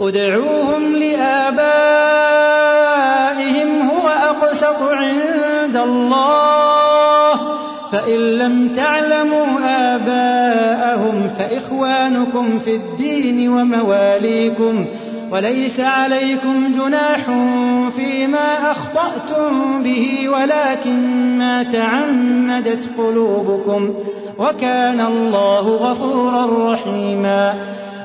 ادعوهم لآبائهم هو أقسط عند الله. فإن لم تعلموا آباءهم فإخوانكم في الدين ومواليكم. وليس عليكم جناح فيما أخطأتم به ولكن ما تعمدت قلوبكم. وكان الله غفورا رحيما.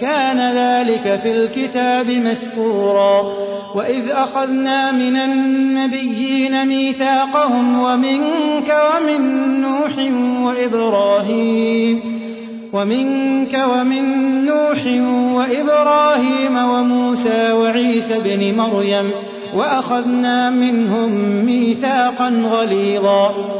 كان ذلك في الكتاب مسكورا وإذ أخذنا من النبيين ميثاقهم ومنك ومن نوح وإبراهيم ومنك ومن نوح وإبراهيم وموسى وعيسى بن مريم وأخذنا منهم ميثاقا غليظا.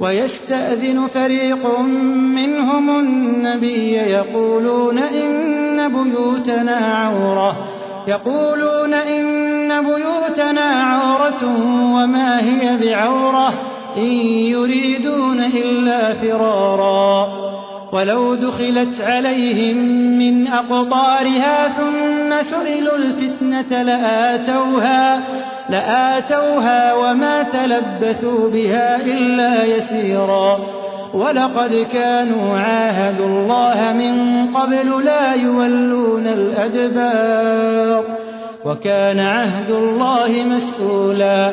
ويستأذن فريق منهم النبي يقولون إن بيوتنا عورة. يقولون إن بيوتنا عورة وما هي بعورة إن يريدون إلا فرارا. ولو دخلت عليهم من أقطارها ثم سئلوا الفتنة لآتوها, لآتوها وما تلبثوا بها إلا يسيرا. ولقد كانوا عاهدوا الله من قبل لا يولون الأدبار وكان عهد الله مسؤولا.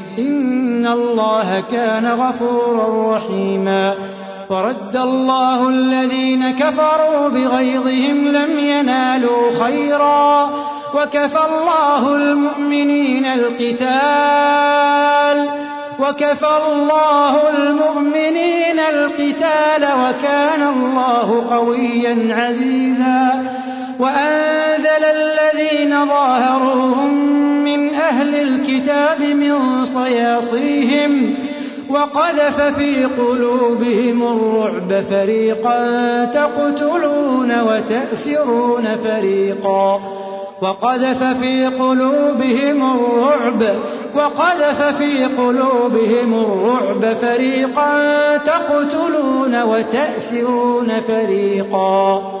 إن الله كان غفورا رحيما. ورد الله الذين كفروا بغيظهم لم ينالوا خيرا. وكفى الله المؤمنين القتال. وكفى الله المؤمنين القتال. وكان الله قويا عزيزا. وأنزل الذين ظاهروهم من أهل الكتاب من صياصيهم وقذف في قلوبهم الرعب فريقا تقتلون وتأسرون فريقا وقذف في قلوبهم الرعب وقذف في قلوبهم الرعب فريقا تقتلون وتأسرون فريقا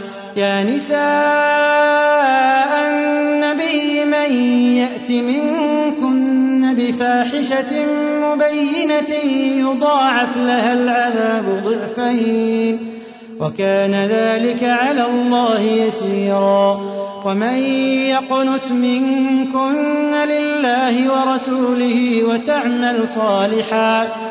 يا نساء النبي من يأت منكن بفاحشة مبينة يضاعف لها العذاب ضعفين وكان ذلك على الله يسيرا ومن يقنت منكن لله ورسوله وتعمل صالحا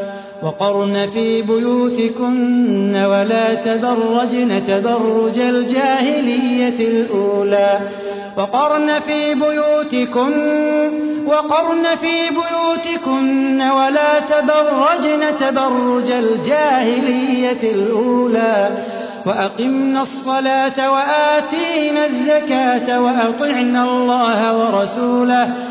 وقرن في بيوتكن ولا تبرجن تبرج الجاهلية الأولى. وقرن في بيوتكن وقرن في بيوتكن ولا تبرجن تبرج الجاهلية الأولى. وأقمنا الصلاة وآتينا الزكاة وأطعنا الله ورسوله.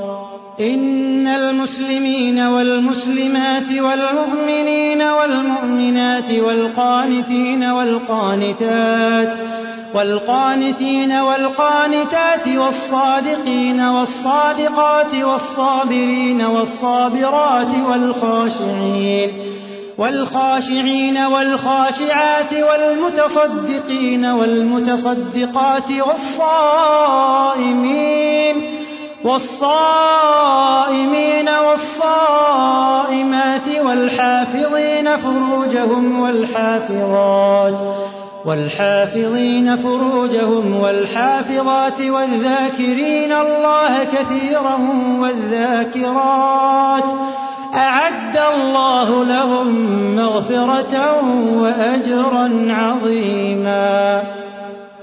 إن المسلمين والمسلمات والمؤمنين والمؤمنات والقانتين والقانتات والقانتين والقانتات والصادقين والصادقات والصابرين والصابرات والخاشعين والخاشعين والخاشعات والمتصدقين والمتصدقات والصائمين والصائمين والصائمات والحافظين فروجهم والحافظات والحافظين فروجهم والحافظات والذاكرين الله كثيرا والذاكرات أعد الله لهم مغفرة وأجرا عظيما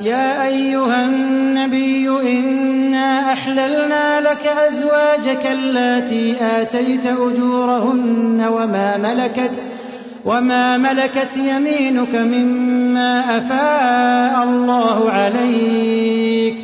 يا أيها النبي إنا أحللنا لك أزواجك اللاتي آتيت أجورهن وما ملكت وما ملكت يمينك مما أفاء الله عليك.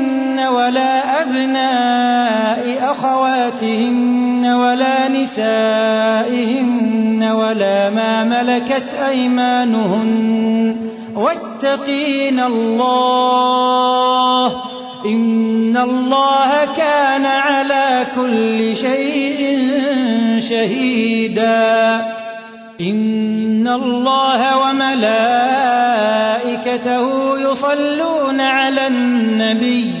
ولا أبناء أخواتهن ولا نسائهن ولا ما ملكت أيمانهن واتقين الله إن الله كان على كل شيء شهيدا إن الله وملائكته يصلون على النبي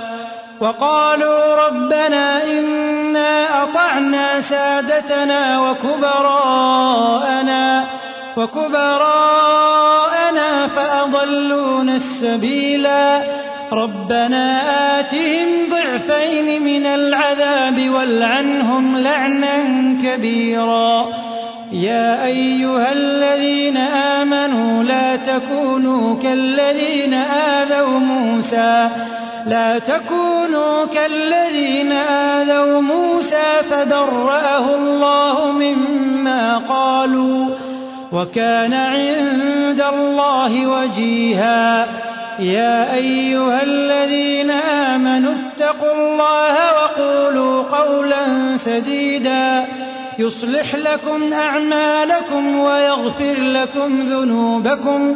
وقالوا ربنا إنا أطعنا سادتنا وكبراءنا وكبراءنا فأضلونا السبيلا ربنا آتهم ضعفين من العذاب والعنهم لعنا كبيرا. يا أيها الذين آمنوا لا تكونوا كالذين آذوا موسى. لا تكونوا كالذين آذوا موسى فبرأه الله مما قالوا وكان عند الله وجيها. يا أيها الذين آمنوا اتقوا الله وقولوا قولا سديدا. يصلح لكم أعمالكم ويغفر لكم ذنوبكم.